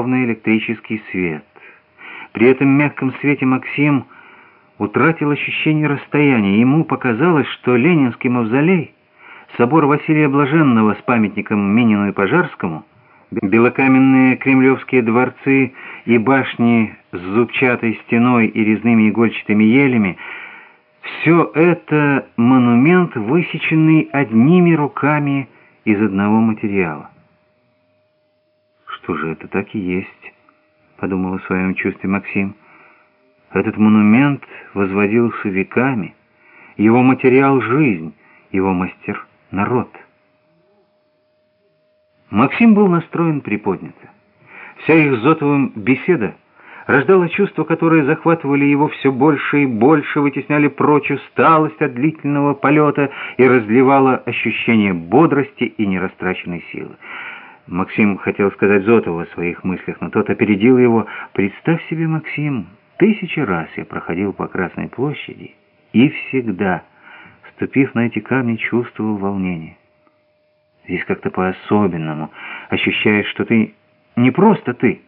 ровный электрический свет. При этом мягком свете Максим утратил ощущение расстояния. Ему показалось, что Ленинский мавзолей, собор Василия Блаженного с памятником Минину и Пожарскому, белокаменные кремлевские дворцы и башни с зубчатой стеной и резными игольчатыми елями — все это монумент, высеченный одними руками из одного материала. «Что же это так и есть?» — подумал о своем чувстве Максим. «Этот монумент возводился веками, его материал — жизнь, его мастер — народ». Максим был настроен приподнято. Вся их с Зотовым беседа рождало чувства, которые захватывали его все больше и больше, вытесняли прочь усталость от длительного полета и разливало ощущение бодрости и нерастраченной силы. Максим хотел сказать Зотову о своих мыслях, но тот опередил его. «Представь себе, Максим, тысячи раз я проходил по Красной площади и всегда, ступив на эти камни, чувствовал волнение. Здесь как-то по-особенному ощущаешь, что ты не просто ты»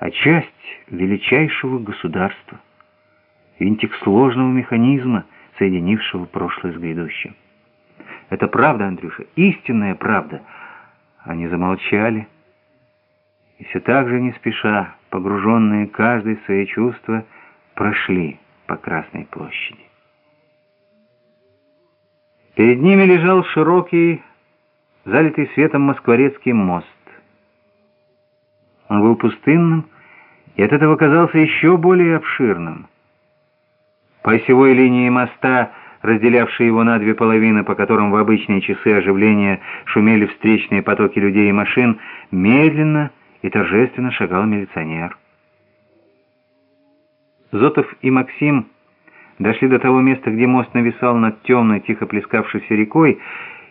а часть величайшего государства, винтик сложного механизма, соединившего прошлое с грядущим. Это правда, Андрюша, истинная правда. Они замолчали, и все так же не спеша, погруженные каждый в свои чувства, прошли по Красной площади. Перед ними лежал широкий, залитый светом москворецкий мост. Он был пустынным и от этого казался еще более обширным. По осевой линии моста, разделявшей его на две половины, по которым в обычные часы оживления шумели встречные потоки людей и машин, медленно и торжественно шагал милиционер. Зотов и Максим дошли до того места, где мост нависал над темной, тихо плескавшейся рекой,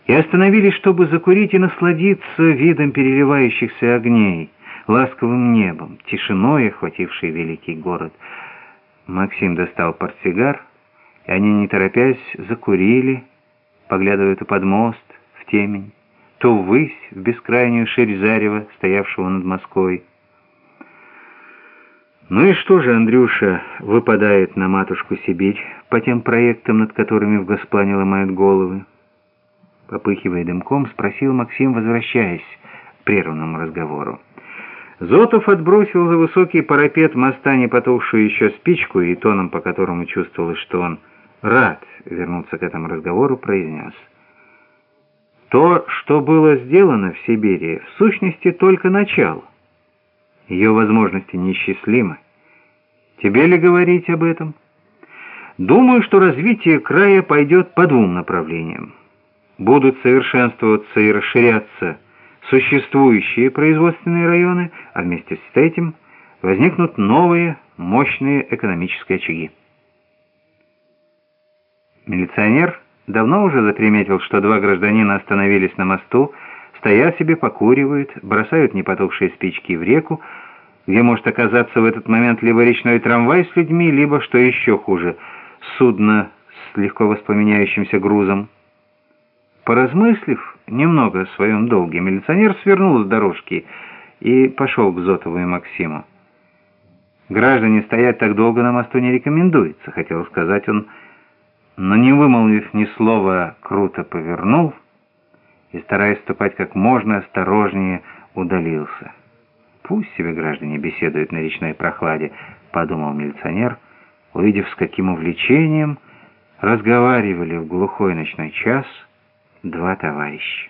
и остановились, чтобы закурить и насладиться видом переливающихся огней ласковым небом, тишиной, охватившей великий город. Максим достал портсигар, и они, не торопясь, закурили, поглядывая то под мост, в темень, то ввысь, в бескрайнюю ширь зарева, стоявшего над Москвой. Ну и что же, Андрюша, выпадает на матушку Сибирь по тем проектам, над которыми в Госплане ломают головы? Попыхивая дымком, спросил Максим, возвращаясь к прерванному разговору. Зотов отбросил за высокий парапет моста непотухшую еще спичку и тоном, по которому чувствовалось, что он рад вернуться к этому разговору, произнес. То, что было сделано в Сибири, в сущности только начало. Ее возможности неисчислимы. Тебе ли говорить об этом? Думаю, что развитие края пойдет по двум направлениям. Будут совершенствоваться и расширяться существующие производственные районы, а вместе с этим возникнут новые мощные экономические очаги. Милиционер давно уже заприметил, что два гражданина остановились на мосту, стоят себе, покуривают, бросают непотухшие спички в реку, где может оказаться в этот момент либо речной трамвай с людьми, либо, что еще хуже, судно с легко воспламеняющимся грузом. Поразмыслив немного о своем долге, милиционер свернул с дорожки и пошел к Зотову и Максиму. «Граждане стоять так долго на мосту не рекомендуется», — хотел сказать он, но не вымолвив ни слова, круто повернул и, стараясь ступать как можно осторожнее, удалился. «Пусть себе граждане беседуют на речной прохладе», — подумал милиционер, увидев, с каким увлечением разговаривали в глухой ночной час — два товарища.